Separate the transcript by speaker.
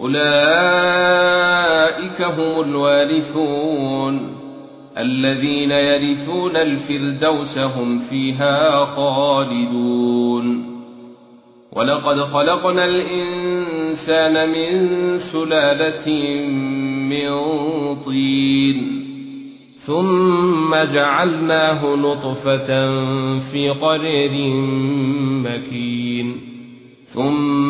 Speaker 1: أولئك هم الوارثون الذين يرثون الفردوس هم فيها خالدون. ولقد خلقنا الإنسان من سلالة من طين ثم جعلناه نطفة في قرير مكين ثم